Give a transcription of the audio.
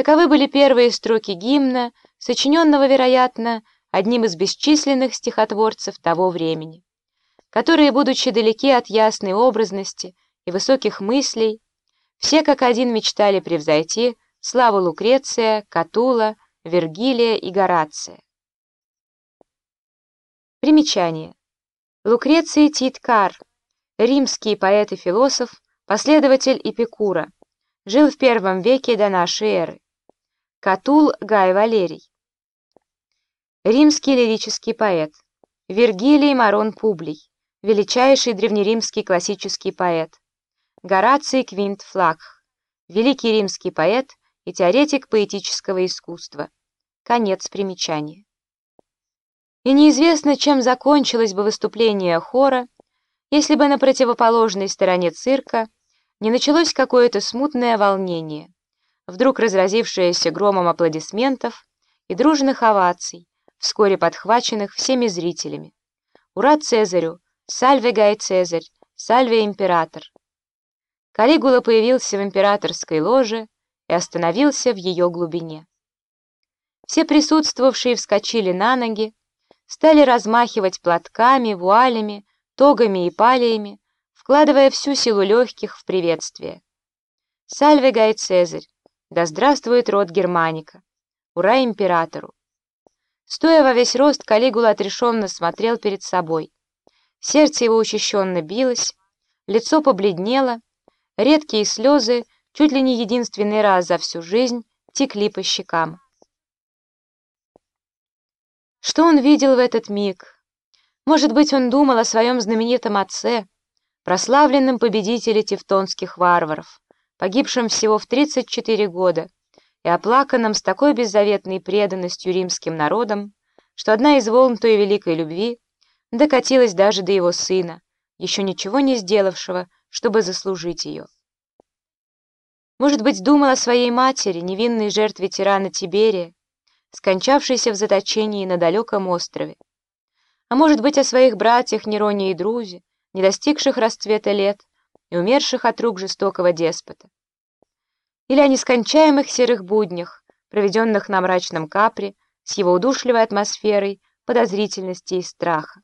Таковы были первые строки гимна, сочиненного, вероятно, одним из бесчисленных стихотворцев того времени, которые, будучи далеки от ясной образности и высоких мыслей, все как один мечтали превзойти славу Лукреция, Катула, Вергилия и Горация. Примечание. Лукреций Титкар, римский поэт и философ, последователь Эпикура, жил в первом веке до нашей эры. Катул Гай Валерий. Римский лирический поэт. Вергилий Марон Публий, величайший древнеримский классический поэт. Гораций Квинт Флакх, великий римский поэт и теоретик поэтического искусства. Конец примечания. И неизвестно, чем закончилось бы выступление хора, если бы на противоположной стороне цирка не началось какое-то смутное волнение, вдруг разразившееся громом аплодисментов и дружных оваций, вскоре подхваченных всеми зрителями. «Ура Цезарю! Сальве Гай Цезарь! Сальве Император!» Калигула появился в императорской ложе и остановился в ее глубине. Все присутствовавшие вскочили на ноги, стали размахивать платками, вуалями, тогами и палиями, вкладывая всю силу легких в приветствие. «Сальве Гай Цезарь! Да здравствует род Германика! Ура императору!» Стоя во весь рост, Калигула отрешенно смотрел перед собой. Сердце его учащенно билось, лицо побледнело, редкие слезы, чуть ли не единственный раз за всю жизнь, текли по щекам. Что он видел в этот миг? Может быть, он думал о своем знаменитом отце, прославленном победителе тевтонских варваров, погибшем всего в 34 года и оплаканном с такой беззаветной преданностью римским народам, что одна из волн той великой любви докатилась даже до его сына, еще ничего не сделавшего, чтобы заслужить ее. Может быть, думал о своей матери, невинной жертве тирана Тиберия, скончавшийся в заточении на далеком острове. А может быть, о своих братьях Нероне и Друзе, не достигших расцвета лет и умерших от рук жестокого деспота. Или о нескончаемых серых буднях, проведенных на мрачном капре с его удушливой атмосферой подозрительности и страха.